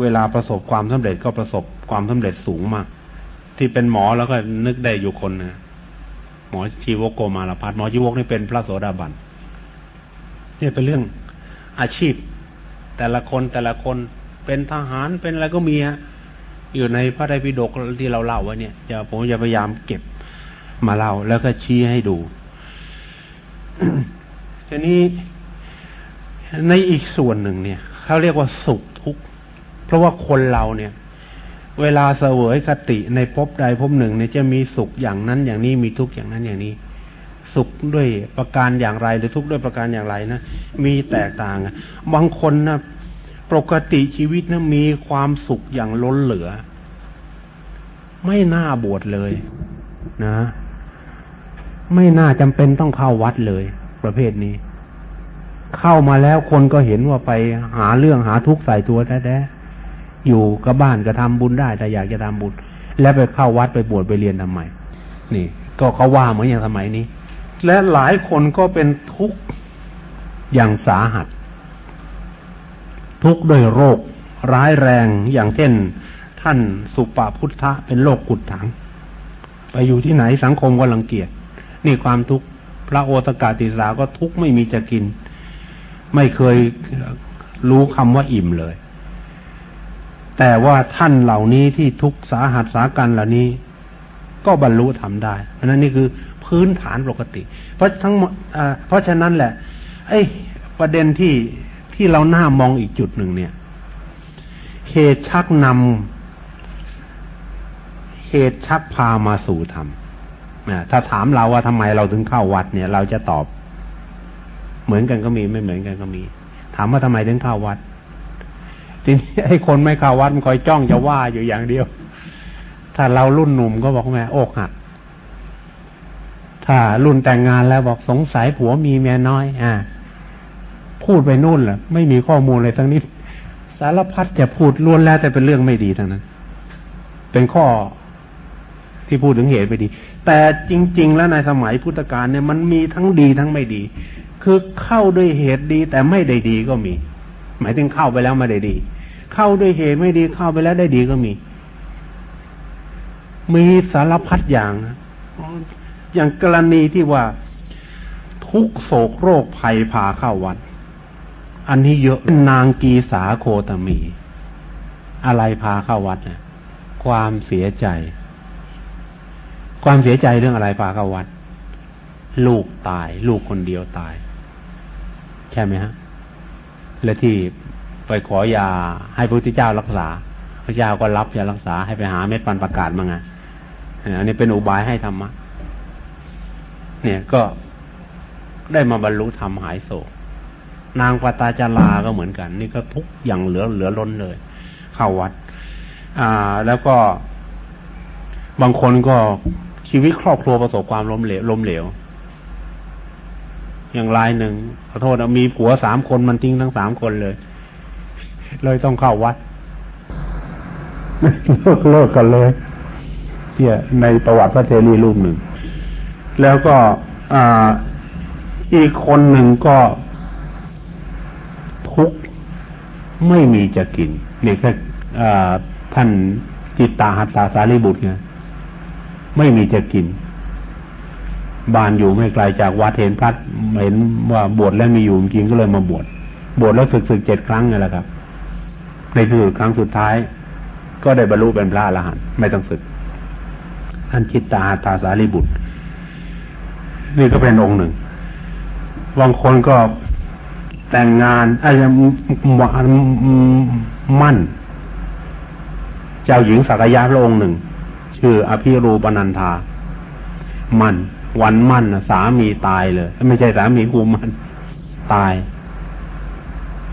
เวลาประสบความสำเร็จก็ประสบความสำเร็จสูงมาก ที่เป็นหมอแล้วก็นึกได้อยู่คนนะหมอชีวกโกมาลพัฒหมอชีวกนี่เป็นพระโสดาบันเนี่ยเป็นเรื่องอาชีพ แต่ละคนแต่ละคนเป็นทหารเป็นอะไรก็มีฮะอยู่ในพระไตรปิฎกที่เราเล่าไว้เนี่ยจะผมจะพยายามเก็บมาเล่าแล้วก็ชี้ให้ดูทีนี้ในอีกส่วนหนึ่งเนี่ยเขาเรียกว่าสุขทุกข์ เพราะว่าคนเราเนี่ย เวลาเสวยคติในภพใดภพหนึ่งเนี่ยจะมีสุขอย่างนั้นอย่างนี้มีทุกข์อย่างนั้นอย่างนี้ สุขด้วยประการอย่างไรหรือทุกข์ด้วยประการอย่างไรนะมีแตกต่างบางคนนะปกติชีวิตนะมีความสุขอย่างล้นเหลือ ไม่น่าบวชเลย นะ ไม่น่าจำเป็นต้องเข้าวัดเลย ประเภทนี้ เข้ามาแล้วคนก็เห็นว่าไปหาเรื่องหาทุกข์ใส่ตัวแท้ๆ อยู่กับบ้านก็ทำบุญได้ แต่อยากจะทำบุญ แล้วไปเข้าวัดไปบวชไปเรียนทำไมนี่ ก็เขาว่าเหมือนอย่างสมัยนี้ และหลายคนก็เป็นทุกข์อย่างสาหัส ทุกข์ด้วยโรคร้ายแรงอย่างเช่น ท่านสุปาพุทธะเป็นโรคกุดถัง ไปอยู่ที่ไหนสังคมก็รังเกียจนี่ความทุกข์พระโอตกาติสาก็ทุกข์ไม่มีจะกิน ไม่เคยรู้คำว่าอิ่มเลย แต่ว่าท่านเหล่านี้ที่ทุกสาหัสสากันเหล่านี้ ก็บรรลุทำได้เพราะนั้นนี่คือพื้นฐานปกติ เพราะทั้งเพราะฉะนั้นแหละ ไอ้ประเด็นที่ที่เราหน้ามองอีกจุดหนึ่งเนี่ย เหตุชักนำเหตุชักพามาสู่ธรรมถ้าถามเราว่าทำไมเราถึงเข้าวัดเนี่ย เราจะตอบ เหมือนกันก็มีไม่เหมือนกันก็มี ถามว่าทำไมถึงเข้าวัด ทีนี้ไอ้คนไม่เข้าวัดมันคอยจ้องจะว่าอยู่อย่างเดียว ถ้าเรารุ่นหนุ่มก็บอกแม่อกหักถ้ารุ่นแต่งงานแล้วบอกสงสัยผัวมีเมียน้อย อ่า พูดไปนู่นแหละไม่มีข้อมูลเลยทั้งนี้ สารพัดจะพูดล้วนแล้วแต่เป็นเรื่องไม่ดีทั้งนั้น เป็นข้อที่พูดถึงเหตุไม่ดี แต่จริง ๆ แล้วในสมัยพุทธกาลเนี่ยมันมีทั้งดีทั้งไม่ดี คือเข้าด้วยเหตุดีแต่ไม่ได้ดีก็มี หมายถึงเข้าไปแล้วไม่ได้ดี เข้าด้วยเหตุไม่ดีเข้าไปแล้วได้ดีก็มี มีสารพัดอย่าง อย่างกรณีที่ว่าทุกโศกโรคภัยพาเข้าวัด อันนี้เยอะนางกีสาโคตมี อะไรพาเข้าวัดนี่ยความเสียใจ ความเสียใจเรื่องอะไรพาเข้าวัด ลูกตาย ลูกคนเดียวตาย ใช่ไหมฮะและที่ ไปขอยาให้พระพุทธเจ้ารักษา พระเจ้าก็รับยารักษาให้ไปหาเม็ดปันประกาศมาไงอันนี้เป็นอุบายให้ธรรมะเนี่ยก็ได้มาบรรลุธรรมหายโศก นางปตาจาราก็เหมือนกัน นี่ก็ทุกอย่างเหลือเหลือล้นเลย เข้าวัด อ่า แล้วก็บางคนก็ชีวิตครอบครัวประสบความล้มเหลวล้มเหลว อย่างรายหนึ่งขอโทษนะมีผัวสามคนมันทิ้งทั้งสามคนเลย เลยต้องเข้าวัดเลิกเลิกกันเลยเนี่ยในประวัติพระเทรีรูปหนึ่ง แล้วก็ออีกคนหนึ่งก็ทุกข์ไม่มีจะกินนี่แค่ท่านจิตตาหัตตาสารีบุตรไงไม่มีจะกิน บ้านอยู่ไม่ไกลจากวัดเห็นพัดเห็นว่าบวชแล้วมีอยู่จริงก็เลยมาบวชบวชแล้วศึกศึกเจ็ดครั้งไงละครับ ในที่สุดครั้งสุดท้าย ก็ได้บรรลุเป็นพระอรหันต์ไม่ต้องศึกท่านจิตตาหัตาสารีบุตร นี่ก็เป็นองค์หนึ่งบางคนก็แต่งงานไอ้มั่น เจ้าหญิงสักยะพระองค์หนึ่ง ชื่ออภิรูปนันธา มั่น วันมั่นสามีตายเลย ไม่ใช่สามีกูมั่นตาย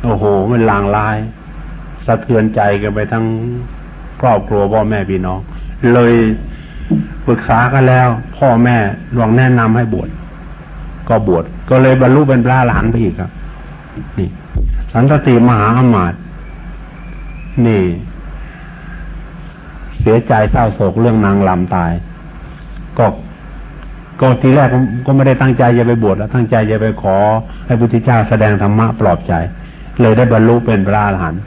โอ้โห มันลางลาย สะเทือนใจกันไปทั้งครอบครัวพ่อแม่พี่น้อง เลยปรึกษากันแล้ว พ่อแม่ลองแนะนำให้บวชก็บวชก็เลยบรรลุเป็นพระหลานไปอีกครับ นี่ สันตติมหาอมาตย์นี่ เสียใจเศร้าโศกเรื่องนางลำตาย ก็ก็ทีแรกก็ไม่ได้ตั้งใจจะไปบวชแล้ว ตั้งใจจะไปขอให้พุทธเจ้าแสดงธรรมะปลอบใจ เลยได้บรรลุเป็นพระอรหันต์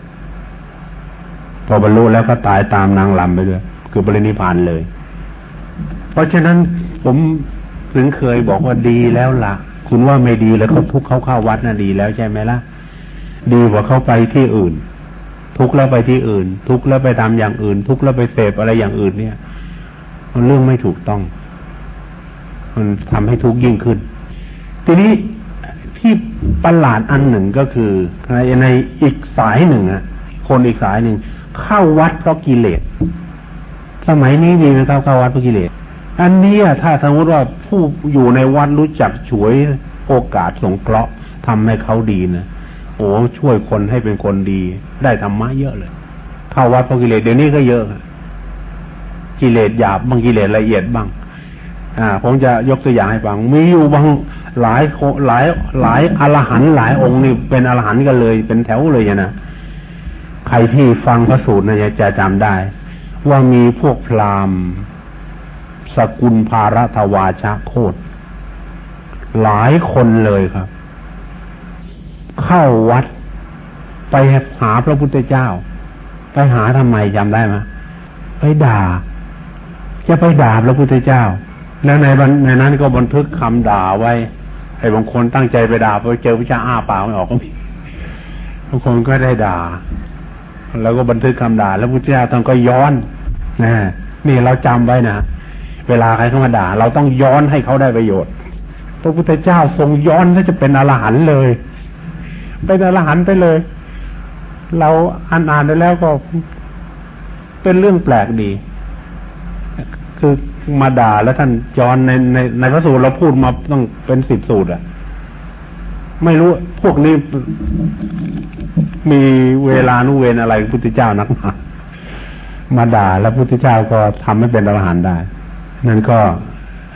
พอบรรลุแล้วก็ตายตามนางลำไปด้วย คือปรินิพานเลย เพราะฉะนั้นผมถึงเคยบอกว่าดีแล้วละ่ะ คุณว่าไม่ดีแล้วเขาทุกเขาเข้าวัดน่ะดีแล้วใช่ไหมล่ะ ดีกว่าเขาไปที่อื่น ทุกแล้วไปที่อื่น ทุกแล้วไปทำอย่างอื่น ทุกแล้วไปเสพอะไรอย่างอื่นเนี่ยมันเรื่องไม่ถูกต้อง มันทำให้ทุกข์ยิ่งขึ้น ทีนี้ที่ประหลาดอันหนึ่งก็คือในในอีกสายหนึ่งอะคนอีกสายหนึ่ง เข้าวัดเพราะกิเลส สมัยนี้มีไหมครับเข้าวัดเพราะกิเลส อันนี้ถ้าสมมติว่าผู้อยู่ในวัดรู้จักช่วยโอกาสสงเคราะห์ทำให้เขาดีนะโอ้ช่วยคนให้เป็นคนดี ได้ธรรมะเยอะเลย เข้าวัดเพราะกิเลสเดี๋ยวนี้ก็เยอะ กิเลสหยาบบางกิเลสละเอียดบ้าง อ่า ผมจะยกตัวอย่างให้ฟัง มีอยู่บางหลายหลายหลายอรหันต์หลายองค์นี่เป็นอรหันต์กันเลย เป็นแถวเลยนะ ใครที่ฟังพระสูตรนะจะจำได้ ว่ามีพวกพราหมณ์ สกุลภารทวาชะโคตรหลายคนเลยครับ เข้าวัดไปหาพระพุทธเจ้า ไปหาทำไมจำได้ไหมไปด่า จะไปด่าพระพุทธเจ้า แล้วในในนั้นก็บันทึกคำด่าไว้ไอ้บางคนตั้งใจไปด่าไปเจอพระเจ้าอ้าปากไม่ออกก็มีบางคนก็ได้ด่า แล้วก็บันทึกคำด่า แล้วพระเจ้าต้องก็ย้อนนะนี่เราจำไว้นะเวลาใครเข้ามาด่า เราต้องย้อนให้เขาได้ประโยชน์ พระพุทธเจ้าทรงย้อนถ้าจะเป็นอรหันต์เลยเป็นอรหันต์ไปเลย เราอ่านอ่านไปแล้วก็เป็นเรื่องแปลกดี คือมาด่าแล้วท่านจอนในในในพระสูตรเราพูดมาต้องเป็นสิบสูตรอะ ไม่รู้ พวกนี้มีเวลานุเวนอะไรพุทธเจ้านักมามาด่า แล้วพุทธเจ้าก็ทำให้เป็นอรหันต์ได้ นั่นก็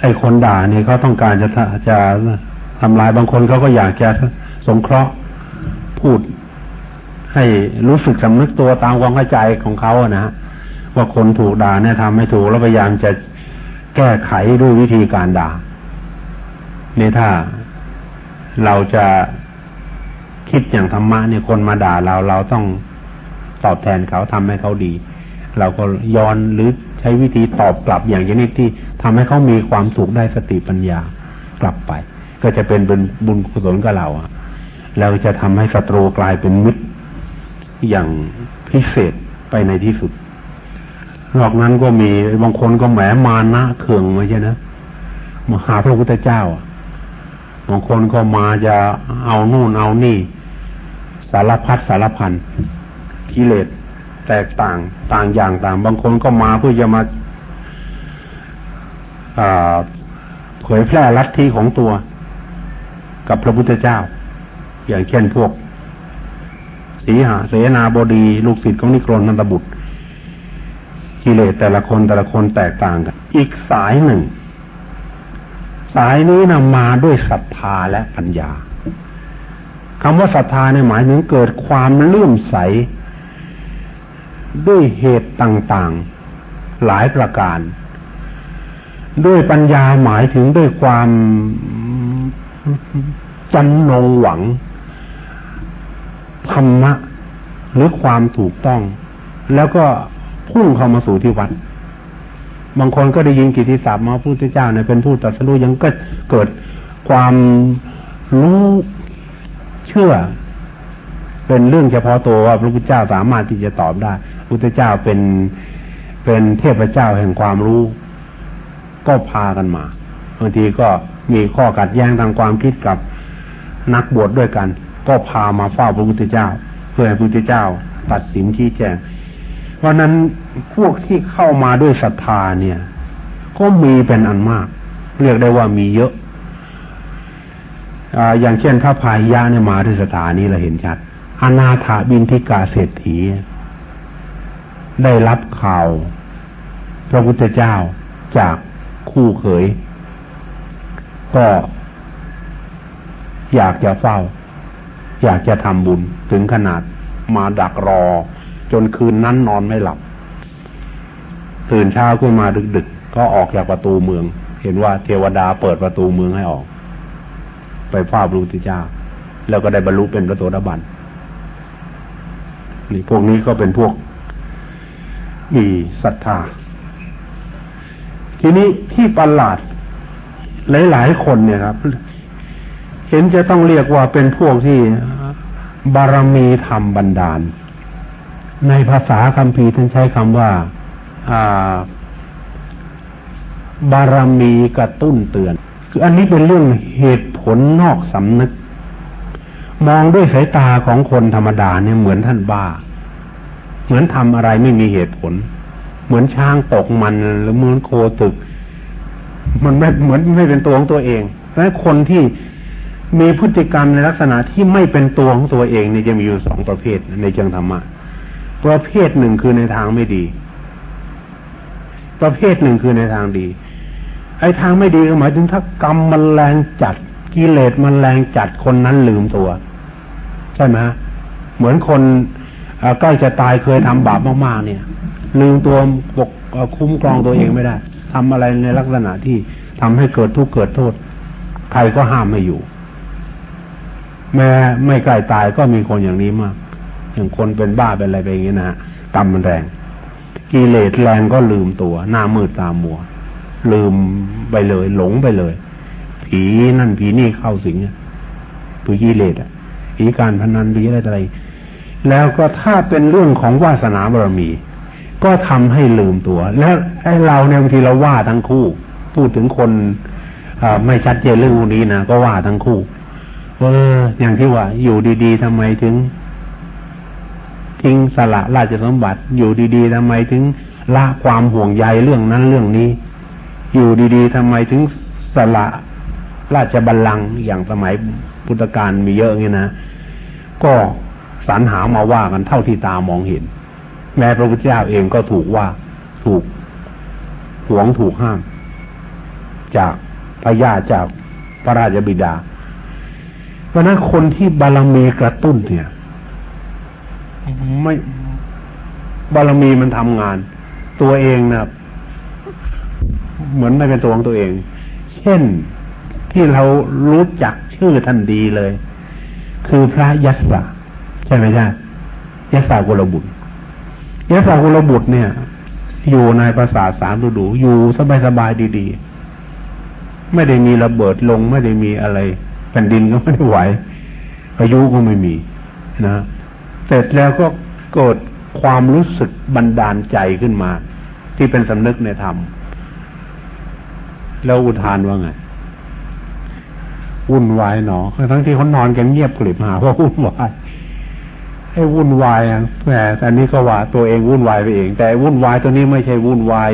ไอ้คนด่านี่เขาต้องการจะจะทำลายบางคนเขาก็อยากจะสงเคราะห์พูด ให้รู้สึกสำนึกตัวตามความเข้าใจของเขาอะนะว่าคนถูกด่าเนี่ยทำไม่ถูกแล้วพยายามจะแก้ไขด้วยวิธีการด่าเนี่ยถ้า เราจะคิดอย่างธรรมะเนี่ยคนมาด่าเราเราต้องตอบแทนเขาทำให้เขาดี เราก็ย้อนหรือใช้วิธีตอบกลับอย่างชนิดที่ทำให้เขามีความสุขได้สติปัญญากลับไป ก็จะเป็นเป็นบุญกุศลกับเราอะแล้วจะทำให้ศัตรูกลายเป็นมิตรอย่างพิเศษไปในที่สุดนอกนั้นก็มีบางคนก็แหมมานะเคืองมาใช่นะมาหาพระพุทธเจ้าอะ บางคนก็มาจะเอานู่นเอานี่ สารพัดสารพันกิเลสแตกต่างต่างอย่างต่าง บางคนก็มาเพื่อจะมาเผยแพร่ลัทธิของตัว กับพระพุทธเจ้า อย่างเช่นพวกสีหาเสนาบดี ลูกศิษย์ของนิโครนนันตบุตรกิเลสแต่ละคนแต่ละคนแตกต่างกัน อีกสายหนึ่ง สายนี้นำมาด้วยศรัทธาและปัญญาคำว่าศรัทธาเนี่ยหมายถึงเกิดความเลื่อมใส ด้วยเหตุต่างๆ หลายประการ ด้วยปัญญาหมายถึงด้วยความจำนงหวังธรรมะหรือความถูกต้อง แล้วก็พุ่งเข้ามาสู่ที่วัด บางคนก็ได้ยินกิติศัพท์มาพูดที่เจ้าเนี่ยเป็นผู้ตรัสรู้ยังก็เกิดความรู้เชื่อ เป็นเรื่องเฉพาะตัวว่าพระพุทธเจ้าสามารถที่จะตอบได้พระพุทธเจ้าเป็นเป็นเทพเจ้าแห่งความรู้ ก็พากันมาบางทีก็มีข้อขัดแย้งทางความคิดกับนักบวชดด้วยกัน ก็พามาเฝ้าพระพุทธเจ้า เพื่อให้พระพุทธเจ้า ตัดสินชี้แจงเพราะนั้น พวกที่เข้ามาด้วยศรัทธาเนี่ย ก็มีเป็นอันมาก เรียกได้ว่ามีเยอะอย่างเช่นถ้าพายะเนี่ยมาด้วยศรัทธานี้เราเห็นชัดอนาถาบินทิกาเศรษฐี ได้รับข่าวพระพุทธเจ้าจากคู่เขย ก็อยากจะเฝ้า อยากจะทำบุญถึงขนาดมาดักรอ จนคืนนั้นนอนไม่หลับ ตื่นเช้าขึ้นมาดึกๆ ก็ออกจากประตูเมือง เห็นว่าเทวดาเปิดประตูเมืองให้ออก ไปเฝ้าพระพุทธเจ้า แล้วก็ได้บรรลุเป็นพระโสดาบันนี่พวกนี้ก็เป็นพวกมีศรัทธา ทีนี้ที่ประหลาด หลายๆคนเนี่ยครับ เห็นจะต้องเรียกว่าเป็นพวกที่บารมีธรรมบันดาล ในภาษาคัมภีร์ท่านใช้คำว่า บารมีกระตุ้นเตือน คืออันนี้เป็นเรื่องเหตุผลนอกสำนึก มองด้วยสายตาของคนธรรมดาเนี่ยเหมือนท่านบ้า เหมือนทำอะไรไม่มีเหตุผล เหมือนช้างตกมันหรือเหมือนโคตึก มันไม่เหมือนไม่เป็นตัวของตัวเองและคนที่มีพฤติกรรมในลักษณะที่ไม่เป็นตัวของตัวเองเนี่ยจะมีอยู่สองประเภทในเชิงธรรมะประเภทหนึ่งคือในทางไม่ดี ประเภทหนึ่งคือในทางดี ไอ้ทางไม่ดีหมายถึงถ้ากรรมมันแรงจัดกิเลสมันแรงจัดคนนั้นลืมตัว ใช่ไหมเหมือนคนใกล้จะตายเคยทำบาปมากๆ เนี่ย ลืมตัวปกคุ้มครองตัวเองไม่ได้ทำอะไรในลักษณะที่ทำให้เกิดทุกข์เกิดโทษ ใครก็ห้ามไม่อยู่ แม้ไม่ใกล้ตายก็มีคนอย่างนี้มาก อย่างคนเป็นบ้าเป็นอะไรไปอย่างนี้นะกรรมมันแรง กิเลสแรงก็ลืมตัว หน้ามืดตามัว ลืมไปเลย หลงไปเลย ผีนั่นผีนี่เข้าสิงผีกิเลสอะผีการพนันผีอะไรอะไรแล้วก็ถ้าเป็นเรื่องของวาสนาบารมี ก็ทำให้ลืมตัว แล้วไอ้เราเนี่ยบางทีเราว่าทั้งคู่ พูดถึงคนไม่ชัดเจนเรื่องนี้นะก็ว่าทั้งคู่เอออย่างที่ว่า อยู่ดีๆทำไมถึง ทิ้งสละราชสมบัติ อยู่ดีๆทำไมถึงละความห่วงใยเรื่องนั้นเรื่องนี้ อยู่ดีๆทำไมถึงสละราชบัลลังก์อย่างสมัยพุทธกาลมีเยอะเงี้ยนะ ก็สรรหามาว่ากันเท่าที่ตามองเห็น แม้พระพุทธเจ้าเองก็ถูกว่าถูกหวงถูกห้าม จากพระญาจากพระราชบิดา เพราะนั้นคนที่บารมีกระตุ้นเนี่ย ไม่บารมีมันทำงาน ตัวเองนะเหมือนไม่เป็นตัวของตัวเอง เช่นที่เรารู้จักชื่อท่านดีเลย คือพระยัสสะใช่ไหมใช่ยัสสะกุลบุตรยัสสะกุลบุตรเนี่ย อยู่ในภาษาสามฤดู อยู่สบายๆดีๆ ไม่ได้มีระเบิดลงไม่ได้มีอะไรแผ่นดินก็ไม่ได้ไหวพายุก็ไม่มีนะ เสร็จแล้วก็เกิดความรู้สึกบันดาลใจขึ้นมา ที่เป็นสำนึกในธรรม แล้วอุทานว่าไงวุ่นวายหนอทั้งที่เขานอนกันเงียบกลิบหาว่าวุ่นวายให้วุ่นวายอะแต่อันนี้ก็ว่าตัวเองวุ่นวายไปเอง แต่วุ่นวายตัวนี้ไม่ใช่วุ่นวาย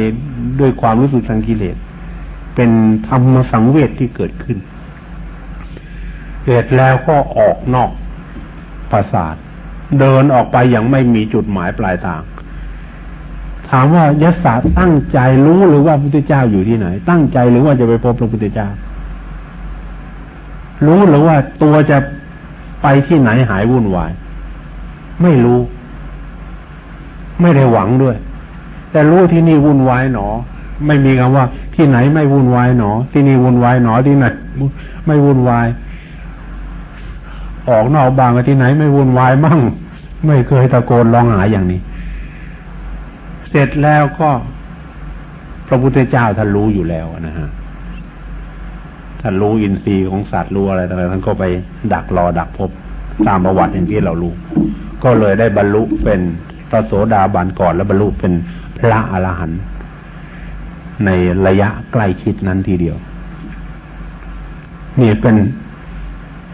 ด้วยความรู้สึกทางกิเลส เป็นธรรมสังเวชที่เกิดขึ้นเสร็จแล้วก็ออกนอกปราสาท เดินออกไปอย่างไม่มีจุดหมายปลายทาง ถามว่ายศาตั้งใจรู้หรือว่าพระพุทธเจ้าอยู่ที่ไหน ตั้งใจหรือว่าจะไปพบพระพุทธเจ้า รู้หรือว่าตัวจะไปที่ไหนหายวุ่นวาย ไม่รู้ ไม่ได้หวังด้วย แต่รู้ที่นี่วุ่นวายหนอ ไม่มีคำว่า ที่ไหนไม่วุ่นวายหนอ ที่นี่วุ่นวายหนอที่ไหนไม่วุ่นวาย ออกนอกบางที่ไหนไม่วุ่นวายมั่ง ไม่เคยตะโกนร้องหาอย่างนี้ เสร็จแล้วก็พระพุทธเจ้าท่านรู้อยู่แล้วนะฮะท่านรู้อินทรีย์ของสัตว์รู้อะไรต่างๆท่านก็ไปดักรอดักพบตามประวัติอย่างที่เรารู้ ก็เลยได้บรรลุเป็นพระโสดาบันก่อนแล้วบรรลุเป็นพระอรหันต์ในระยะใกล้ชิดนั้นทีเดียว นี่เป็น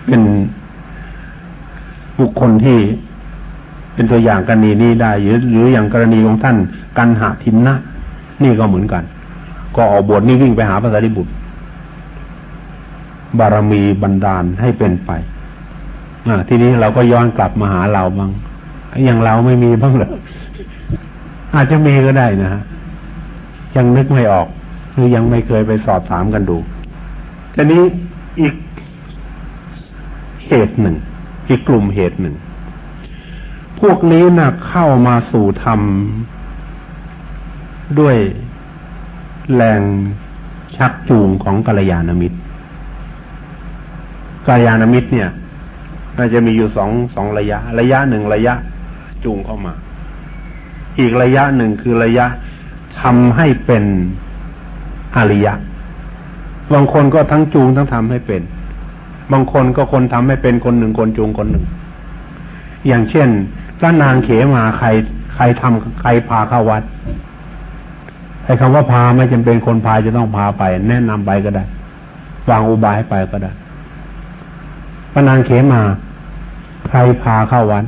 เป็น คคลที่เป็นตัวอย่างกรณีนี้ได้หรือหรืออย่างกรณีของท่านกันหาทินนะนี่ก็เหมือนกัน ก็ออกบทนี่วิ่งไปหาพระสารีบุตร บารมีบันดาลให้เป็นไปอ่าทีนี้เราก็ย้อนกลับมาหาเราบ้างอย่างเราไม่มีบ้างเหรออาจจะมีก็ได้นะฮะยังนึกไม่ออก หรือยังไม่เคยไปสอบถามกันดูทีนี้อีกเหตุหนึ่ง อีกกลุ่มเหตุหนึ่ง พวกนี้นะ่ะเข้ามาสู่ธรรม ด้วยแรงชักจูงของกัลยาณมิตรกัลยาณมิตรเนี่ยน่าจะมีอยู่สองสองระยะ ระยะหนึ่งระยะจูงเข้ามา อีกระยะหนึ่งคือระยะทำให้เป็นอริยะบางคนก็ทั้งจูงทั้งทำให้เป็น บางคนก็คนทำให้เป็นคนหนึ่งคนจูงคนหนึ่ง อย่างเช่นพระนางเขมาใครใครทำใครพาเข้าวัดไอ้คำว่าพาไม่จำเป็นคนพาจะต้องพาไป แนะนำไปก็ได้วางอุบายให้ไปก็ได้พระนางเขมา ใครพาเข้าวัด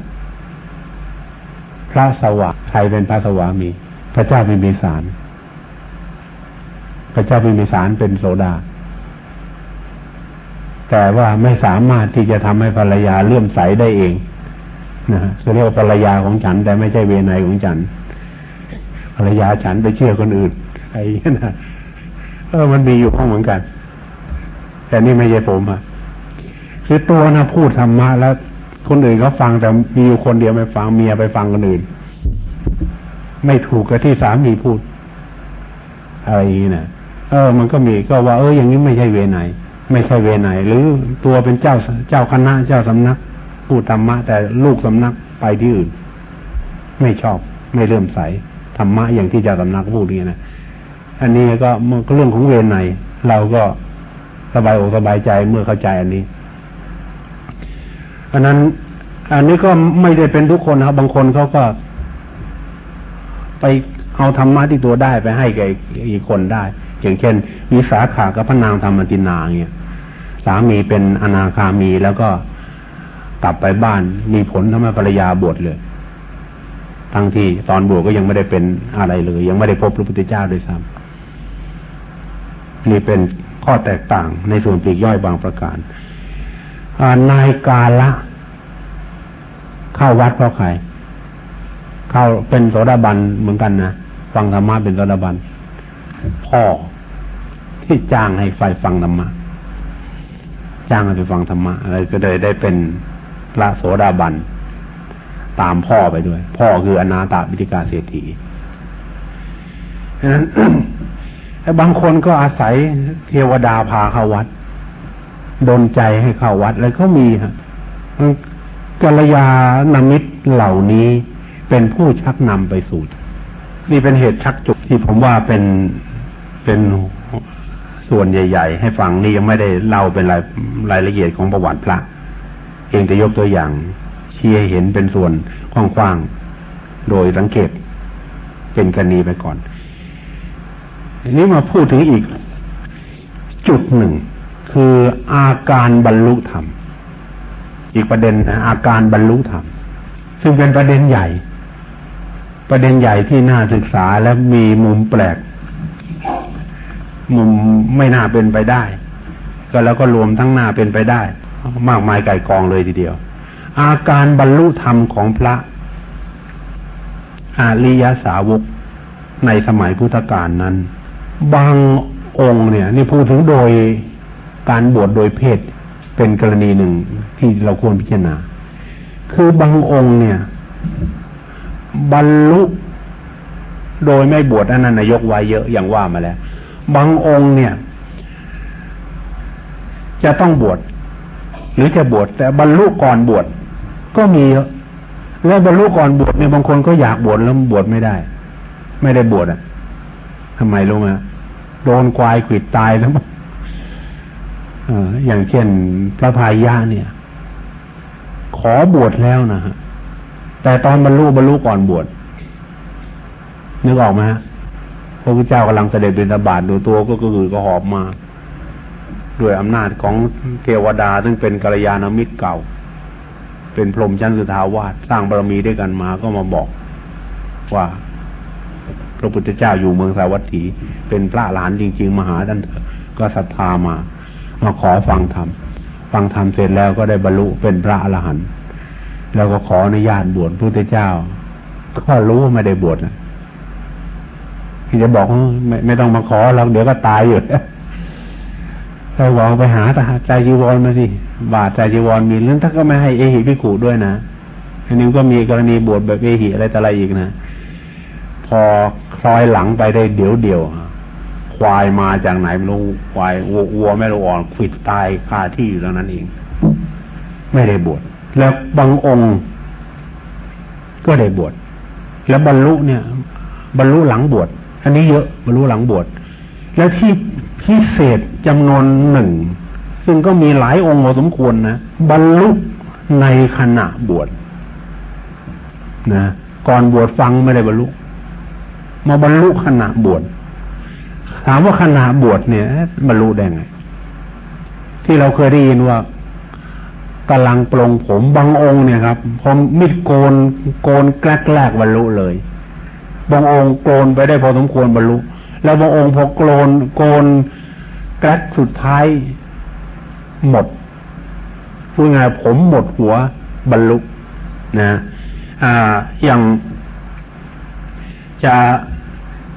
พระสวะใครเป็นพระสวามี พระเจ้าพิมพิสาร พระเจ้าพิมพิสารเป็นโสดา แต่ว่าไม่สามารถที่จะทำให้ภรรยาเลื่อมใสได้เองนะฮะเรียกว่าภรรยาของฉัน แต่ไม่ใช่เวไนของฉัน ภรรยาฉันไปเชื่อคนอื่นไอ้นะเออมันมีอยู่ข้องเหมือนกัน แต่นี่ไม่ใช่ผมอะคือตัวนะพูดธรรมะแล้วคนอื่นเขาฟังแต่มีอยู่คนเดียวไม่ฟังเมียไปฟังคนอื่น ไม่ถูกกับที่สามีพูดอะไรนี้นะเออ มันก็มีก็ว่า เอออย่างนี้ไม่ใช่เวไน ไม่ใช่เวไนหรือตัวเป็นเจ้าเจ้าคณะเจ้าสำนักพูดธรรมะ แต่ลูกสำนักไปที่อื่น ไม่ชอบไม่เริ่มใสธรรมะอย่างที่เจ้าสำนักพูดนี่นะอันนี้ก็มันก็เรื่องของเวรในเราก็สบายอกสบายใจเมื่อเข้าใจอันนี้อันนั้น อันนี้ก็ไม่ได้เป็นทุกคนครับบางคนเขาก็ ไปเอาธรรมะที่ตัวได้ไปให้แกอีกคนได้ อย่างเช่นมีสาขากับพระนางธรรมตินาเนี่ย สามีเป็นอนาคามีแล้วก็กลับไปบ้านมีผลทำให้ภรรยาบวชเลย ทั้งที่ตอนบวชก็ยังไม่ได้เป็นอะไรเลย ยังไม่ได้พบพระพุทธเจ้าด้วยซ้ำนี่เป็นข้อแตกต่างในส่วนปลีกย่อยบางประการนายกาละ เข้าวัดเพราะใคร เข้าเป็นโสดาบันเหมือนกันนะฟังธรรมะเป็นโสดาบันพ่อที่จ้างให้ไฟฟังธรรมะ จ้างให้ไปฟังธรรมะอะไรก็เลยได้เป็นพระโสดาบัน ตามพ่อไปด้วย พ่อคืออนาตาวิธิกาเศรษฐีฉะนั้นบางคนก็อาศัยเทวดาพาเข้าวัดดนใจให้เข้าวัด แล้วก็มีฮะกัลยาณมิตรเหล่านี้เป็นผู้ชักนำไปสู่นี่เป็นเหตุชักจุกที่ผมว่าเป็นเป็น ส่วนใหญ่ ๆ ให้ฟังนี่ยังไม่ได้เล่าเป็นรายรายละเอียดของประวัติพระเองจะยกตัวอย่างเชี้ให้เห็นเป็นส่วนกว้างๆโดยสังเกตเป็นกรณีไปก่อนทีนี้มาพูดถึงอีกจุดหนึ่ง คืออาการบรรลุธรรม อีกประเด็นอาการบรรลุธรรม ซึ่งเป็นประเด็นใหญ่ ประเด็นใหญ่ที่น่าศึกษาและมีมุมแปลก มุมไม่น่าเป็นไปได้ ก็แล้วก็รวมทั้งหน้าเป็นไปได้ มากมายไก่กองเลยทีเดียว อาการบรรลุธรรมของพระอาริยสาวกในสมัยพุทธกาลนั้น บางองค์เนี่ยนี่พูดถึงโดยการบวชโดยเพศเป็นกรณีหนึ่งที่เราควรพิจารณา คือบางองค์เนี่ย บรรลุโดยไม่บวชอันนั้นนายกไว้เยอะอย่างว่ามาแล้ว บางองค์เนี่ย จะต้องบวชหรือจะบวชแต่บรรลุก่อนบวชก็มีแล้วบรรลุก่อนบวชเนี่ยบางคนก็อยากบวชแล้วบวชไม่ได้ ไม่ได้บวชอะทำไมรู้ไหมโดนควายขิดตายแล้วอออย่างเช่นพระพายะเนี่ย ขอบวชแล้วนะฮะแต่ตอนบรรลุบรรลุก่อนบวชนึกออกไหมฮะ พระพุทธเจ้ากำลังเสด็จบิณฑบาตดูตัวก็คือก็หอบมา ด้วยอำนาจของเทวดาซึ่งเป็นกัลยาณมิตรเก่า เป็นพรหมชั้นสุทาวาสสร้างบารมีด้วยกันมาก็มาบอกว่าพระพุทธเจ้าอยู่เมืองสาวัตถี เป็นพระหลานจริง ๆ มหาท่านก็ศรัทธามา มาขอฟังธรรมฟังธรรมเสร็จแล้วก็ได้บรรลุเป็นพระอรหันต์แล้วก็ขออนุญาตบวชพระพุทธเจ้า ก็รู้ว่าไม่ได้บวชนะ ที่จะบอกไม่ไม่ต้องมาขอเราเดี๋ยวก็ตายอยู่ไปบอกไปหาตาใจจีวรมาสิบาทใจจีวรมีเรื่องถ้าก็ไม่ให้เอหิพิขูด้วยนะอันนี้ก็มีกรณีบวชแบบเอหิอะไรต่ออะไรอีกนะพอคล้อยหลังไปได้เดี๋ยวเดียวควายมาจากไหนไม่รู้ควายวัวไม่รู้อ่อนขิดตายคาที่อยู่ตรงนั้นเอง ไม่ได้บวชแล้วบางองค์ ก็ได้บวชแล้วบรรลุเนี่ย บรรลุหลังบวช อันนี้เยอะบรรลุหลังบวชแล้วที่พิเศษจำนวนหนึ่ง ซึ่งก็มีหลายองค์พอสมควรนะบรรลุในขณะบวชนะก่อนบวชฟังไม่ได้บรรลุ มาบรรลุขณะบวชถามว่าขณะบวชเนี่ยบรรลุได้ไง ที่เราเคยได้ยินว่ากำลังปลงผมบางองค์เนี่ยครับพอมิดโกนโกนแกลกๆบรรลุเลย บางองค์โกนไปได้พอสมควรบรรลุ แล้วบางองค์พอโกนโกนแกลสุดท้ายหมดพูดง่ายผมหมดหัวบรรลุนะอ่าอย่างจะ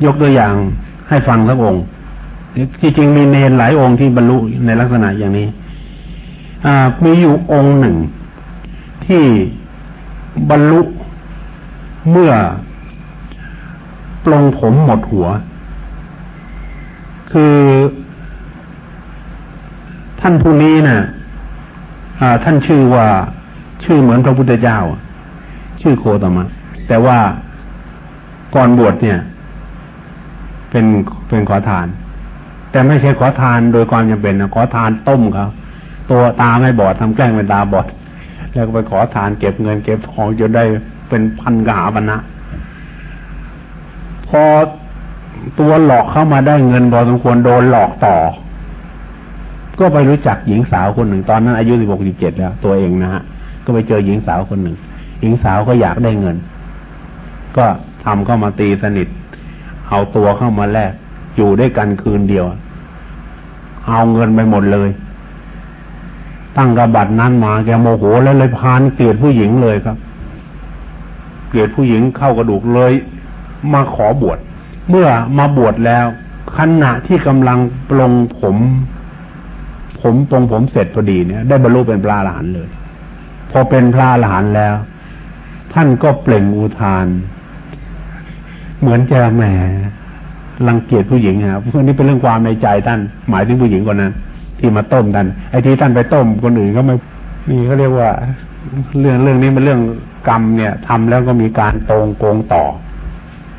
ยกตัวอย่างให้ฟังสักองค์ที่จริงมีเนรหลายองค์ที่บรรลุในลักษณะอย่างนี้มีอยู่องค์หนึ่งที่บรรลุเมื่อ ปลงผมหมดหัว คือ ท่านผู้นี้นะ่ะท่านชื่อว่า ชื่อเหมือนพระพุทธเจ้า ชื่อโคตมะแต่ว่าก่อนบวชเนี่ย เป็นเป็นขอทาน แต่ไม่ใช่ขอทานโดยความจำเป็นนะขอทานต้มเขาตัวตาไม่บอดทำแกล้งเป็นตาบอด แล้วก็ไปขอทานเก็บเงินเก็บทองจนได้เป็นพันกหาบรรณะ พอตัวหลอกเข้ามาได้เงินพอสมควรโดนหลอกต่อ ก็ไปรู้จักหญิงสาวคนหนึ่งตอนนั้นอายุสิบหกสิบเจ็ดแล้ว ตัวเองนะฮะก็ไปเจอหญิงสาวคนหนึ่ง หญิงสาวก็อยากได้เงิน ก็ทำเข้ามาตีสนิท เอาตัวเข้ามาแลกอยู่ด้วยกันคืนเดียว เอาเงินไปหมดเลย ตั้งกระบัดนั้นมาแกโมโหแล้วเลยพานเกลียดผู้หญิงเลยครับ เกลียดผู้หญิงเข้ากระดูกเลย มาขอบวชเมื่อมาบวชแล้วขณะที่กำลังปลงผม ผมตรงผมเสร็จพอดีเนี่ย ได้บรรลุเป็นพระอรหันต์เลย พอเป็นพระอรหันต์แล้ว ท่านก็เปล่งอุทาน เหมือนจะแหมรังเกียจผู้หญิงครับเพราะนี้เป็นเรื่องความในใจท่าน หมายถึงผู้หญิงคนนั้นที่มาต้มท่านไอ้ที่ท่านไปต้มคนอื่นก็ไม่นี่เขาเรียกว่า เรื่องเรื่องนี้เป็นเรื่องกรรมเนี่ยทำแล้วก็มีการตรงโกงต่อ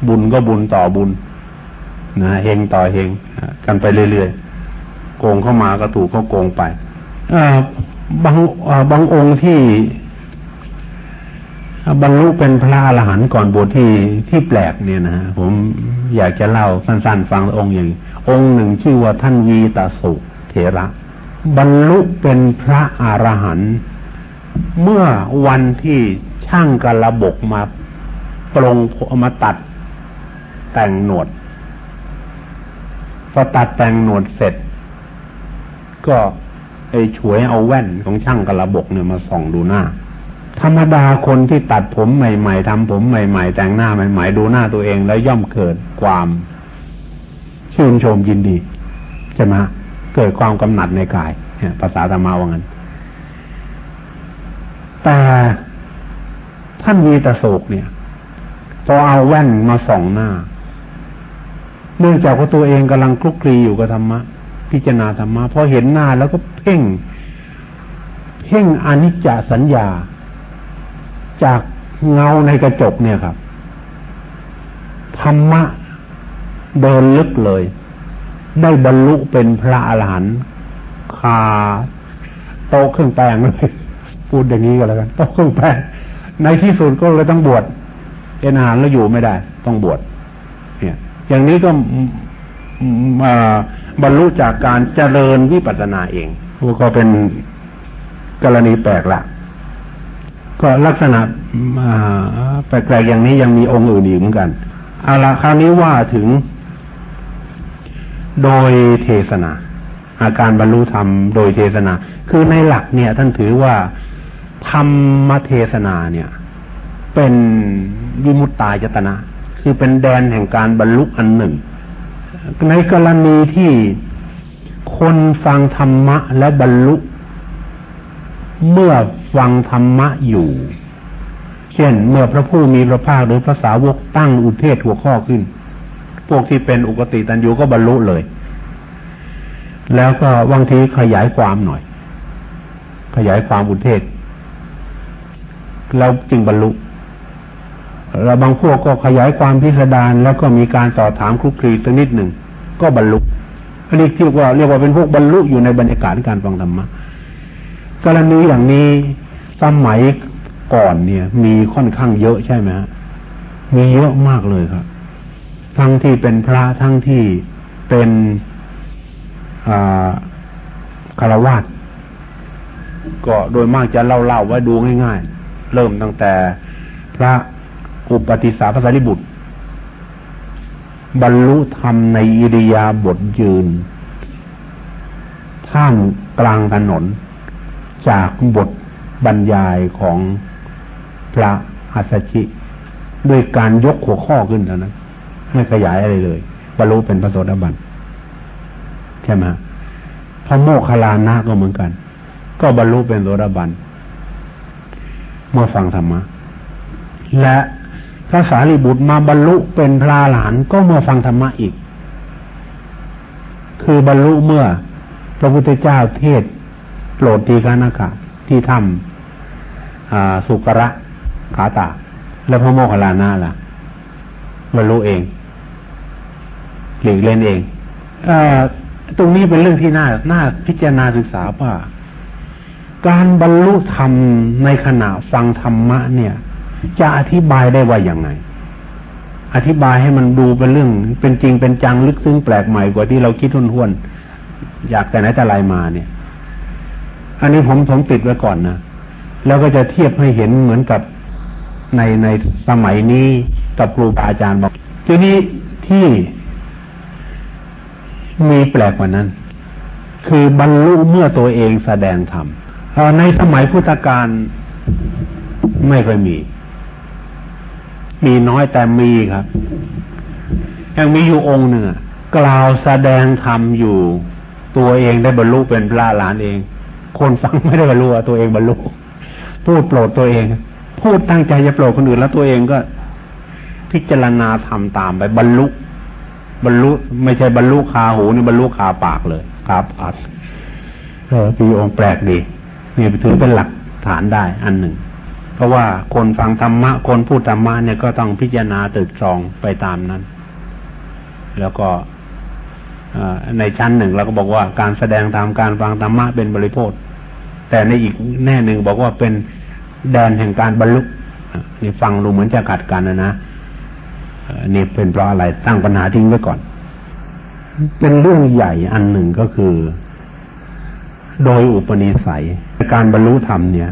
บุญก็บุญต่อบุญนะเฮงต่อเฮงกันไปเรื่อยๆโกงเข้ามาก็ถูกเขาโกงไปบางบางองค์ที่บรรลุเป็นพระอรหันต์ก่อนบวชที่ที่แปลกเนี่ยนะผมอยากจะเล่าสั้นๆ ฟังองค์อย่างองค์หนึ่งชื่อว่าท่านวีตาสุเถระ บรรลุเป็นพระอรหันต์เมื่อวันที่ช่างกระบกมาปรงมาตัด แต่งหนวดพอตัดแต่งหนวดเสร็จ ก็ไอ้ฉวยเอาแว่นของช่างกระบกเนี่ยมาส่องดูหน้า ธรรมดาคนที่ตัดผมใหม่ ๆทำผมใหม่ ๆ แต่งหน้าใหม่ ๆ ดูหน้าตัวเองแล้วย่อมเกิดความชื่นชมยินดีใช่ไหมเกิดความกำหนัดในกายเภาษาธรรมะว่างั้น แต่ท่านวีตโศกเนี่ยพอเอาแว่นมาส่องหน้า เนื่องจากว่าตัวเองกำลังคลุกคลีอยู่กับธรรมะ พิจารณาธรรมะพอเห็นหน้าแล้วก็เพ่ง เพ่งอนิจจสัญญา จากเงาในกระจกเนี่ยครับธรรมะเดินลึกเลย ได้บรรลุเป็นพระอรหันต์คาโตเครื่องแปลงเลยพูดอย่างนี้ก็แล้วกันโตเครื่องแปลงในที่สุดก็เลยต้องบวชเป็นอาหารแล้วอยู่ไม่ได้ ต้องบวช อย่างนี้ก็บรรลุจากการเจริญวิปัสสนาเองก็เป็นกรณีแปลกละก็ลักษณะแปลกๆอย่างนี้ยังมีองค์อื่นอีกเหมือนกันเอาละคราวนี้ว่าถึง โดยเทศนา อาการบรรลุธรรมโดยเทศนา คือในหลักเนี่ย ท่านถือว่าธรรมเทศนาเนี่ย เป็นวิมุตตายตนะ คือเป็นแดนแห่งการบรรลุอันหนึ่ง ในกรณีที่คนฟังธรรมะและบรรลุ เมื่อฟังธรรมะอยู่ เช่น เมื่อพระผู้มีพระภาคหรือพระสาวกตั้งอุเทศหัวข้อขึ้น พวกที่เป็นอุกติตันยูก็บรรลุเลย แล้วก็บางทีขยายความหน่อย ขยายความอุเทศ แล้วจึงบรรลุ แล้วบางพวกก็ขยายความพิสดารแล้วก็มีการสอบถามคลุกคลีสักนิดหนึ่งก็บรรลุอันนี้ที่ว่าเรียกว่าเป็นพวกบรรลุอยู่ในบรรยากาศการฟังธรรมะกรณีอย่างนี้สมัยก่อนเนี่ย มีค่อนข้างเยอะใช่ไหมฮะมีเยอะมากเลยครับ ทั้งที่เป็นพระทั้งที่เป็นคารวาสก็โดยมากจะเล่าๆไว้ดูง่าย ๆ เริ่มตั้งแต่พระ อุปติสาภาษาริบุตร บรรลุธรรมในอิริยาบถยืนท่ามกลางถนน จากบทบรรยายของพระอัสชิ ด้วยการยกหัวข้อขึ้นเท่านั้นไม่ขยายอะไรเลยบรรลุเป็นพระโสดาบันใช่ไหมพระโมคคัลลานะก็เหมือนกัน ก็บรรลุเป็นโสดาบันเมื่อฟังธรรมะและ พระสารีบุตรมาบรรลุเป็นพระหลานก็เมื่อฟังธรรมะอีก คือบรรลุเมื่อพระพุทธเจ้าเทศโปรดทีกานาคาที่ทำสุกระขาตา แล้วพระโมคคัลลานะล่ะบรรลุเองหลีกเล่นเองอตรงนี้เป็นเรื่องที่น่าน่าพิจารณาศึกษาว่า การบรรลุธรรมในขณะฟังธรรมะเนี่ย จะอธิบายได้ว่าอย่างไง อธิบายให้มันดูเป็นเรื่อง เป็นจริงเป็นจังลึกซึ้งแปลกใหม่กว่าที่เราคิดทุนห้วนอยากแต่ไหนแต่ไรมาเนี่ย อันนี้ผมผมติดไว้ก่อนนะแล้วก็จะเทียบให้เห็นเหมือนกับในในสมัยนี้กับครูบาอาจารย์บอกทีนี้ที่มีแปลกกว่านั้น คือบรรลุเมื่อตัวเองแสดงธรรมในสมัยพุทธกาลไม่เคยมี มีน้อยแต่มีครับ ยังมีอยู่องค์หนึ่งกล่าวแสดงธรรมอยู่ ตัวเองได้บรรลุเป็นพระหลานเอง คนฟังไม่ได้บรรลุตัวเองบรรลุพูดโปรดตัวเอง พูดตั้งใจจะโปรดคนอื่นแล้วตัวเองก็ พิจารณาทำตามไปบรรลุ บรรลุ ไม่ใช่บรรลุคาหูนี่บรรลุคาปากเลยคาปากเออปีองค์แปลกดีเนี่ยถือเป็นหลักฐานได้อันหนึ่ง เพราะว่าคนฟังธรรมะ คนพูดธรรมะเนี่ยก็ต้องพิจารณาตึกตรองไปตามนั้น แล้วก็ในชั้นหนึ่งเราก็บอกว่าการแสดงตามการฟังธรรมะเป็นบริโภคแต่ในอีกแน่หนึ่งบอกว่าเป็นแดนแห่งการบรรลุนี่ฟังดูเหมือนจะขัดกันนะนะนี่เป็นเพราะอะไรตั้งปัญหาทิ้งไว้ก่อน เป็นเรื่องใหญ่อันหนึ่งก็คือ โดยอุปนิสัย การบรรลุธรรมเนี่ย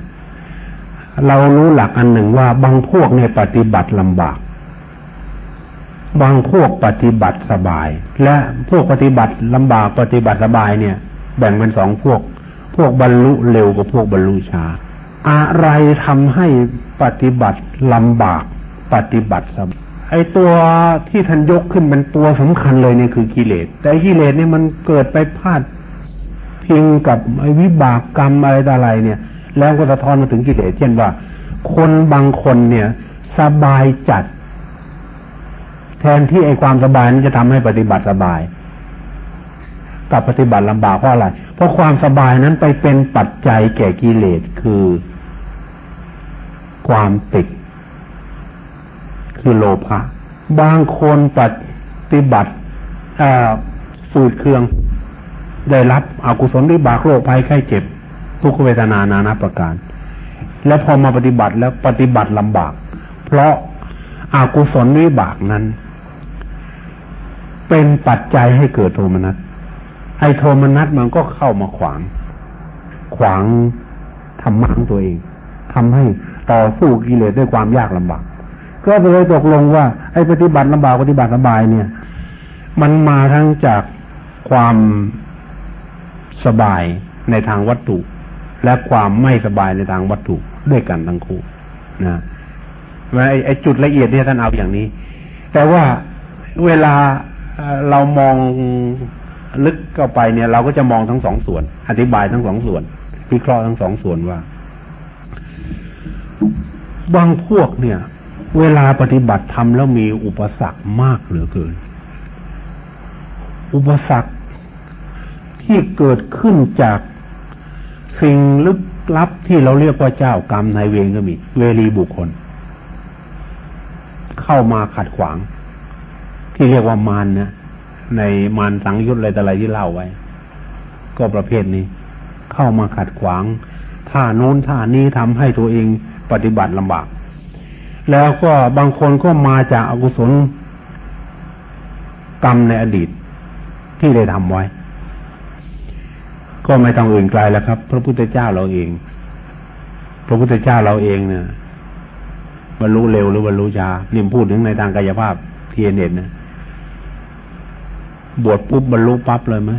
เรารู้หลักอันหนึ่งว่าบางพวกเนี่ยปฏิบัติลำบาก บางพวกปฏิบัติสบาย และพวกปฏิบัติลำบากปฏิบัติสบายเนี่ย แบ่งเป็นสองพวก พวกบรรลุเร็วกับพวกบรรลุช้า อะไรทำให้ปฏิบัติลำบากปฏิบัติสบายไอ้ตัวที่ท่านยกขึ้นเป็นตัวสำคัญเลยเนี่ยคือกิเลส แต่กิเลสเนี่ยมันเกิดไปพลาดพิงกับไอวิบากกรรมอะไรต่ออะไรเนี่ย แล้วก็สะท้อนมาถึงกิเลสเช่นว่า คนบางคนเนี่ย สบายจัด แทนที่ไอ้ความสบายนั้นจะทำให้ปฏิบัติสบายกับปฏิบัติลำบากเพราะอะไร เพราะความสบายนั้นไปเป็นปัจจัยแก่กิเลสคือ ความติด คือโลภะบางคนปฏิบัติฝืดเคือง ได้รับอกุศลวิบากโรคภัยไข้เจ็บ ทุกขเวทนานานาประการ แล้วพอมาปฏิบัติแล้วปฏิบัติลำบาก เพราะอากุศลวิบากนั้น เป็นปัจจัยให้เกิดโทมนัสไอโทมนัสมันก็เข้ามาขวาง ขวางธรรมะของตัวเองทำให้ต่อสู้กิเลสด้วยความยากลำบาก ก็เลยตกลงว่าไอ้ปฏิบัติลำบากปฏิบัติสบายเนี่ย มันมาทั้งจากความสบายในทางวัตถุ และความไม่สบายในทางวัตถุด้วยกันทั้งคู่นะไอ้ไอ้จุดละเอียดเนี่ยท่านเอาอย่างนี้ แต่ว่าเวลาเรามองลึกเข้าไปเนี่ย เราก็จะมองทั้งสองส่วน อธิบายทั้งสองส่วนวิเคราะห์ทั้งสองส่วนว่า บางพวกเนี่ย เวลาปฏิบัติธรรมแล้วมีอุปสรรคมากเหลือเกิน อุปสรรคที่เกิดขึ้นจาก สิ่งลึกลับที่เราเรียกว่าเจ้ากรรมนายเวรก็มี เวรีบุคคล เข้ามาขัดขวาง ที่เรียกว่ามารนะในมารสังยุตอะไรแต่อะไรที่เล่าไว้ ก็ประเภทนี้ เข้ามาขัดขวางท่าโน้นท่านี้ทำให้ตัวเองปฏิบัติลำบาก แล้วก็บางคนก็มาจากอากุศลกรรมในอดีตที่ได้ทำไว้ ก็ไม่ต้องอื่นไกลแล้วครับ พระพุทธเจ้าเราเอง พระพุทธเจ้าเราเองเนี่ยบรรลุเร็วหรือบรรลุช้านี่พูดถึงในทางกายภาพเทียนเน็ตนะบวชปุ๊บบรรลุปั๊บเลยไหม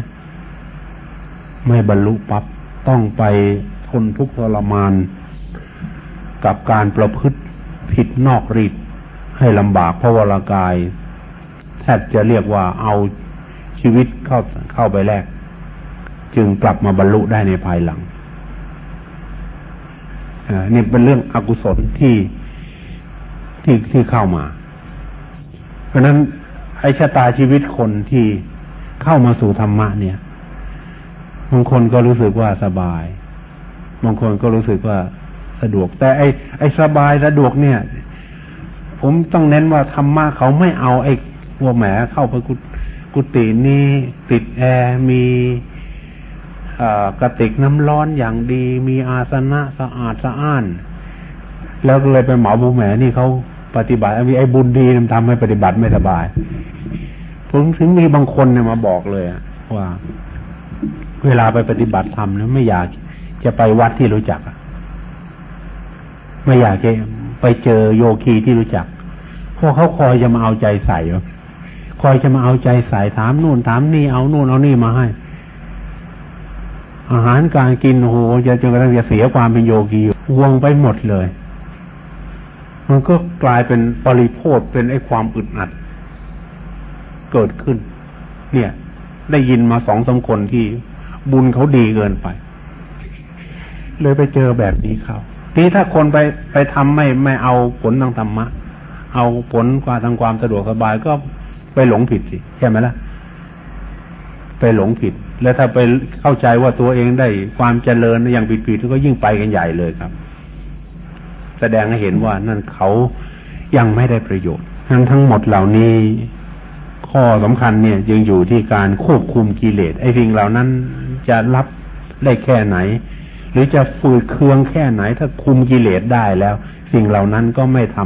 ไม่บรรลุปับ๊บต้องไปทนทุกข์ทรมาน กับการประพฤติผิดนอกรีดให้ลำบากเพราะวรากาย แทบจะเรียกว่าเอาชีวิตเข้าเข้าไปแลก จึงกลับมาบรรลุได้ในภายหลังนี่เป็นเรื่องอกุศลที่ที่ที่เข้ามา เพราะนั้นไอชะตาชีวิตคนที่เข้ามาสู่ธรรมะเนี่ยบางคนก็รู้สึกว่าสบายบางคนก็รู้สึกว่าสะดวก แต่ไอไอสบายสะดวกเนี่ย ผมต้องเน้นว่าธรรมะเขาไม่เอาไอ้วัวแหมเข้าไปกุกุฏินี้ติดแอร์มี กระติกน้ำร้อนอย่างดี มีอาสนะสะอาดสะอ้าน แล้วก็เลยไปเหมาบุแหมนี่เขาปฏิบัติมีไอ้บุญดีมันทำให้ปฏิบัติไม่สบายผมถึงมีบางคนเนี่ยมาบอกเลยว่า เวลาไปปฏิบัติธรรมนะไม่อยากจะไปวัดที่รู้จักไม่อยากจะไปเจอโยคีที่รู้จักเพราะเขาคอยจะมาเอาใจใส่คอยจะมาเอาใจใส่ถามนู่นถามนี่เอานู่นเอานี่มาให้ อาหารการกินโหจะจนกระทั่งจะเสียความเป็นโยกีวงไปหมดเลย มันก็กลายเป็นปริโภทเป็นไอ้ความอึดอัด เกิดขึ้น เนี่ย ได้ยินมาสองสาคนที่บุญเขาดีเกินไป เลยไปเจอแบบนี้เขาทีถ้าคนไปไปทำไม่ไม่เอาผลทางธรรมะ เอาผลกว่าทางความสะดวกสบายก็ไปหลงผิดสิใช่ไหมล่ะ ไปหลงผิด แล้วถ้าไปเข้าใจว่าตัวเองได้ความเจริญอย่างผิดๆก็ยิ่งไปกันใหญ่เลยครับ แสดงให้เห็นว่านั่นเขายังไม่ได้ประโยชน์ ทั้งทั้งหมดเหล่านี้ ข้อสำคัญเนี่ยยังอยู่ที่การควบคุมกิเลสไอ้สิ่งเหล่านั้นจะรับได้แค่ไหน หรือจะฝืดเคืองแค่ไหน ถ้าคุมกิเลสได้แล้ว สิ่งเหล่านั้นก็ไม่ท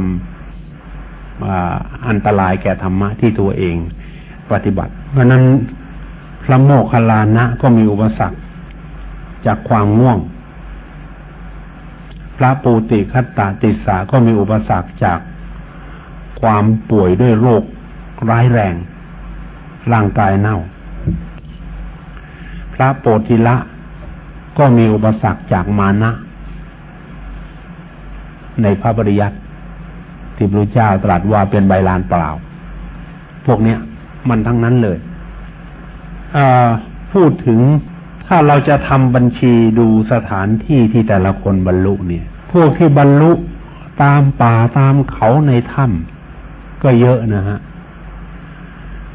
ำอันตรายแก่ธรรมะที่ตัวเองปฏิบัติ เพราะนั้น พระโมคคัลลานะก็มีอุปสรรคจากความง่วง พระปูติคัตตาติสาก็มีอุปสรรคจากความป่วยด้วยโรคร้ายแรง ร่างกายเน่า พระโปธิละก็มีอุปสรรคจากมานะ ในพระบริยัติที่พระเจ้าตรัสว่าเป็นใบลานเปล่า พวกเนี้ย มันทั้งนั้นเลย พูดถึงถ้าเราจะทำบัญชีดูสถานที่ที่แต่ละคนบรรลุเนี่ย พวกที่บรรลุตามป่าตามเขาในถ้ำก็เยอะนะฮะ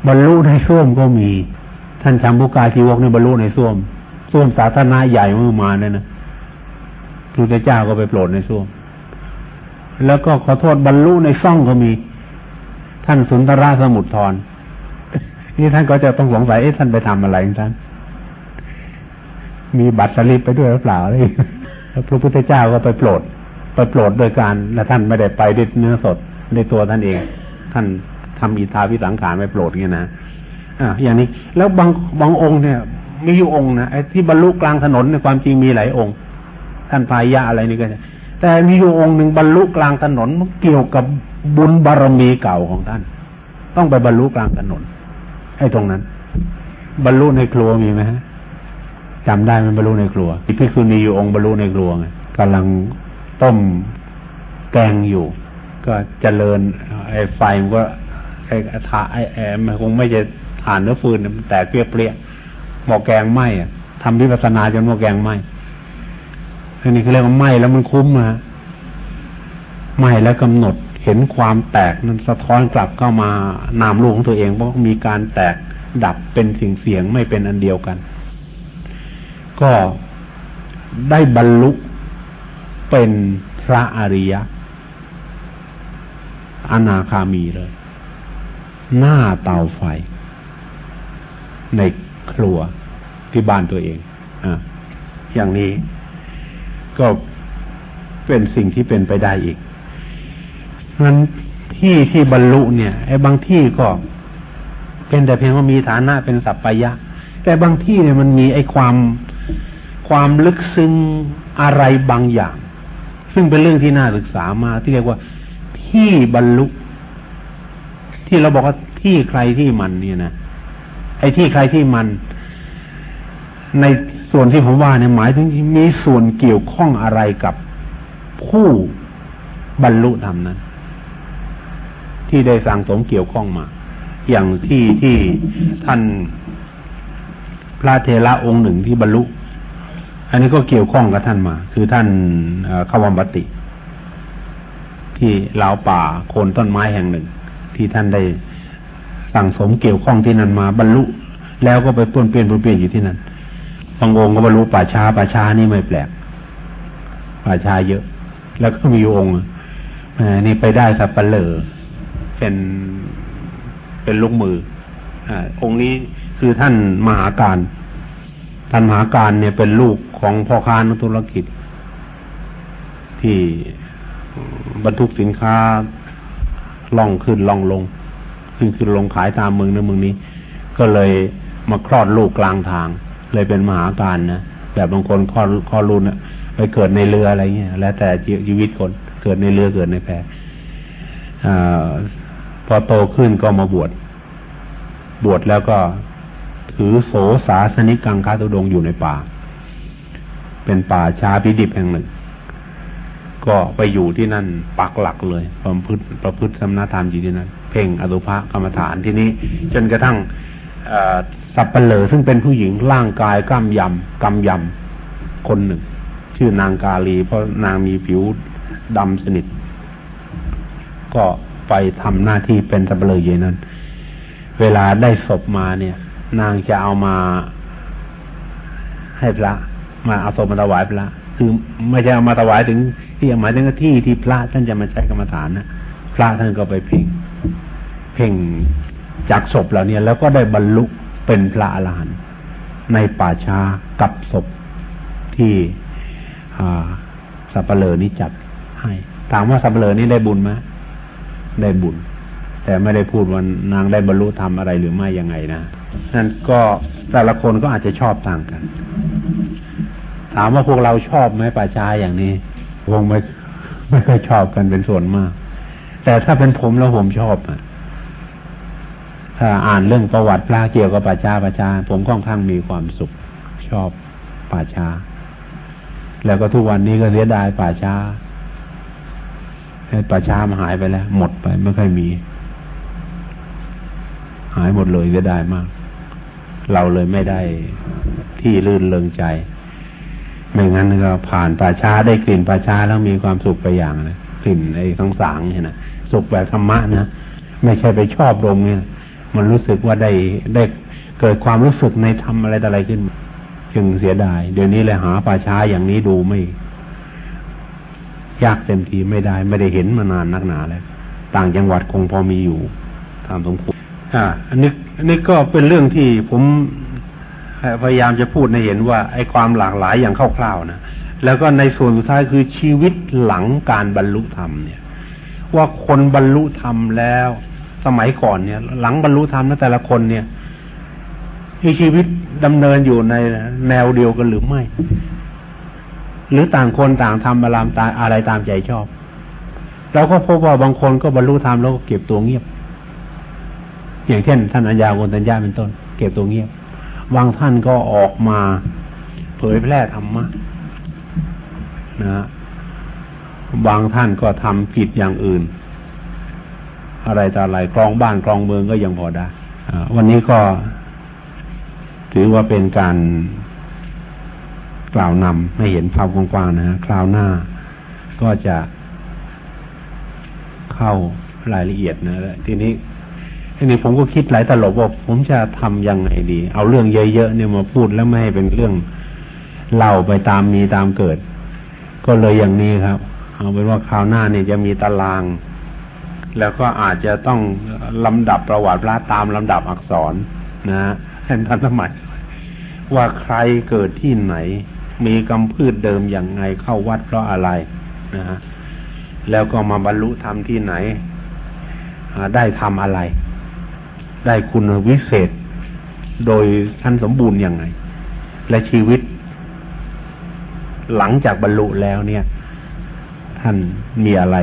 บรรลุในส้วมก็มี ท่านจำบุกาทีวกในบรรลุในส้วมส้วมสาธารณะใหญ่เมื่อมาเนี่ยนะพระเจ้าก็ไปโปรดในส้วม แล้วก็ขอโทษบรรลุในซ่องก็มี ท่านสุนทราสมุทรทร นี่ท่านก็จะต้องสงสัยเอ๊ะท่านไปทำอะไรท่าน มีบัตรสลิปไปด้วยหรือเปล่าเลยพระพุทธเจ้าก็ไปโปรดไปโปรดโดยการและท่านไม่ได้ไปด้วยเนื้อสดในตัวท่านเอง ท่านทำอิทาวิสังขารไปโปรดเงี้ยนะอ่าอย่างนี้ แล้วบางบางองค์เนี่ย มีอยู่องค์นะไอ้ที่บรรลุกลางถนนในความจริงมีหลายองค์ ท่านพายะอะไรนี่ก็แต่มีอยู่องค์หนึ่งบรรลุกลางถนนมันเกี่ยวกับบุญบารมีเก่าของท่าน ต้องไปบรรลุกลางถนน ให้ตรงนั้น บรรลุในครัวมีไหมฮะจำได้มันบรรลุในครัวอีพิคุณีอยู่องค์บรรลุในครัวไงกำลังต้มแกงอยู่ ก็เจริญไอ้ไฟมันก็ไอ้ถาไอ้แอมันคงไม่จะฐานเนื้อฟืนมันแตกเปรี้ยหม้อแกงไหมอะทำวิปัสสนาจนหม้อแกงไหมอันนี้เขาเรียกว่าไหมแล้วมันคุ้มมาไหมแล้วกำหนด เห็นความแตกนั้นสะท้อนกลับเข้ามานามลูกของตัวเองเพราะมีการแตกดับเป็นสิ่งเสียงไม่เป็นอันเดียวกัน ก็ได้บรรลุเป็นพระอริยะอนาคามีเลย หน้าเตาไฟ ในครัวที่บ้านตัวเองอ่อย่างนี้ก็เป็นสิ่งที่เป็นไปได้อีก มันที่ที่บรรลุเนี่ยไอ้บางที่ก็เป็นแต่เพียงว่ามีฐานะเป็นสัพพยะ แต่บางที่เนี่ยมันมีไอ้ความความลึกซึ้งอะไรบางอย่าง ซึ่งเป็นเรื่องที่น่าศึกษามาที่เรียกว่าที่บรรลุ ที่เราบอกว่าที่ใครที่มันเนี่ยนะไอ้ที่ใครที่มัน ในส่วนที่ผมว่าเนี่ยหมายถึงมีส่วนเกี่ยวข้องอะไรกับผู้บรรลุธรรมนั้น ที่ได้สั่งสมเกี่ยวข้องมา อย่างที่ที่ท่านพระเทระองค์หนึ่งที่บรรลุ อันนี้ก็เกี่ยวข้องกับท่านมา คือท่านขวัมปติ ที่ลาวป่าโคนต้นไม้แห่งหนึ่ง ที่ท่านได้สั่งสมเกี่ยวข้องที่นั่นมาบรรลุ แล้วก็ไปป้วนเปลี่ยนป้วนเปลี่ยนอยู่ที่นั่นบางองค์ก็บรรลุป่าช้าป่าช้านี่ไม่แปลก ป่าช้าเยอะ แล้วก็มีองค์นี่ไปได้สับปะเลอ เป็นเป็นลูกมืออ่าองค์นี้คือท่านมหาการ ท่านมหาการเนี่ยเป็นลูกของพ่อค้านักธุรกิจ ที่บรรทุกสินค้าล่องขึ้นล่องลง ขึ้นขึ้นลงขายตามเมืองนั้นเมืองนี้ ก็เลยมาคลอดลูกกลางทาง เลยเป็นมหาการนะแต่บางคนคลอดคลอดลูกเนี่ยไปเกิดในเรืออะไรเงี้ยแล้วแต่ชีวิตคนเกิดในเรือเกิดในแพอ พอโตขึ้นก็มาบวช บวชแล้วก็ถือโสสาสนิกังคาตุดงอยู่ในป่า เป็นป่าชาพิดิบแห่งหนึ่ง ก็ไปอยู่ที่นั่นปักหลักเลยประพฤติประพฤติสมณธรรมอยู่ที่นั่นเพ่งอสุภะกรรมฐานที่นี้ จนกระทั่งสับเปลอซึ่งเป็นผู้หญิงร่างกายกล้ามยำกำยำคนหนึ่ง ชื่อนางกาลี เพราะนางมีผิวดำสนิท ก็ ไปทำหน้าที่เป็นสับเลออยู่นั้น เวลาได้ศพมาเนี่ย นางจะเอามาให้พระ มาเอาศพมาถวายพระ คือไม่ใช่เอามาถวายถึงที่หมายถึงที่ที่พระท่านจะมาใช้กรรมฐานนะพระท่านก็ไปเพ่งเพ่งจากศพเหล่านี้แล้วก็ได้บรรลุเป็นพระอรหันต์ในป่าช้ากับศพที่สัปเหร่อนี้จัดให้ ถามว่าสัปเหร่อนี้ได้บุญไหม ได้บุญ แต่ไม่ได้พูดว่านางได้บรรลุธรรมอะไรหรือไม่ยังไงนะนั่นก็แต่ละคนก็อาจจะชอบต่างกัน ถามว่าพวกเราชอบไหมป่าช้าอย่างนี้คงไม่ไม่ค่อยชอบกันเป็นส่วนมาก แต่ถ้าเป็นผมแล้วผมชอบอะถ้าอ่านเรื่องประวัติพระเกี่ยวกับป่าช้าป่าช้าผมค่อนข้างมีความสุข ชอบป่าช้า แล้วก็ทุกวันนี้ก็เสียดายป่าช้า ป่าช้ามันหายไปแล้ว หมดไปไม่ค่อยมี หายหมดเลยเสียดายมาก เราเลยไม่ได้ที่ลื่นเริงใจไม่งั้นก็ผ่านป่าช้าได้กลิ่นป่าช้าแล้วมีความสุขไปอย่างนะกลิ่นไอ้ทั้งสางเนี่ยนะสุขแบบธรรมะนะไม่ใช่ไปชอบดมเนี่ยมันรู้สึกว่าได้ได้เกิดความรู้สึกในธรรมอะไรต่ออะไรขึ้น จึงเสียดาย เดี๋ยวนี้เลยหาป่าช้าอย่างนี้ดูไม่ ยากเต็มทีไม่ได้ ไม่ได้เห็นมานานนักหนาแล้ว ต่างจังหวัดคงพอมีอยู่ตามสมควรอ่าอันนี้อันนี้ก็เป็นเรื่องที่ผมพยายามจะพูดในเห็นว่าไอ้ความหลากหลายอย่างคร่าวๆนะแล้วก็ในส่วนสุดท้ายคือชีวิตหลังการบรรลุธรรมเนี่ย ว่าคนบรรลุธรรมแล้ว สมัยก่อนเนี่ย หลังบรรลุธรรมนะแต่ละคนเนี่ยมีชีวิตดำเนินอยู่ในแนวเดียวกันหรือไม่ หรือต่างคนต่างทำอารามตาอะไรตามใจชอบ เราก็พบว่าบางคนก็บรรลุธรรมแล้วก็เก็บตัวเงียบ อย่างเช่น ท่านอัญญาวนตัญญาเป็นต้น เก็บตัวเงียบ บางท่านก็ออกมา เผยแพร่ธรรมะนะบางท่านก็ทำผิดอย่างอื่น อะไรต่ออะไรกรองบ้านกรองเมืองก็ยังพอได้วันนี้ก็ถือว่าเป็นการ ล่าวนำให้เห็นภาพกว้างๆนะฮะคราวหน้า ก็จะเข้ารายละเอียดนะ ทีนี้ทีนี้ผมก็คิดหลายตลบว่าผมจะทํำยังไงดี เอาเรื่องเยอะๆเนี่ยมาพูดแล้วไม่ให้เป็นเรื่องเล่าไปตามมีตามเกิด ก็เลยอย่างนี้ครับ เอาเป็นว่าคราวหน้าเนี่ยจะมีตาราง แล้วก็อาจจะต้องลำดับประวัติพระตามลำดับอักษรนะให้ทันสมัยว่าใครเกิดที่ไหน มีกำพืชเดิมอย่างไงเข้าวัดเพราะอะไรนะฮะแล้วก็มาบรรลุธรรมที่ไหนได้ทำอะไร ได้คุณวิเศษ โดยท่านสมบูรณ์อยังไง และชีวิต หลังจากบรรลุแล้วเนี่ย ท่านมีอะไร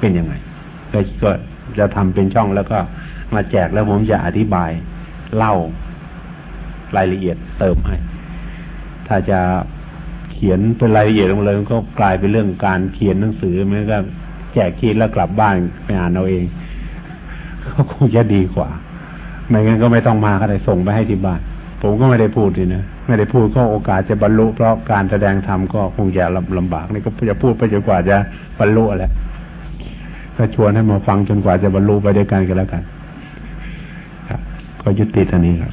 เป็นยังไงก็จะทำเป็นช่องแล้วก็มาแจกแล้วผมจะอธิบายเล่ารายละเอียดเติมให้ ถ้าจะ ขียนเป็นรายละเอียดลงเลยก็กลายเป็นเรื่องการเขียนหนังสือมันก็แจกคีดแล้วกลับบ้านไปอ่านเอาเองก็คงจะดีกว่าไม่งั้นก็ไม่ต้องมาก็ได้ส่งไปให้ที่บ้านผมก็ไม่ได้พูดทีนะไม่ได้พูดก็โอกาสจะบรรลุ เพราะการแสดงธรรมก็คงจะลำบากนี่ก็จะพูดไปจนกว่าจะบรรลุแหละก็ชวนให้มาฟังจนกว่าจะบรรลุไปด้วยกันกันแล้วกันครับก็ยุติท่านี้ครับ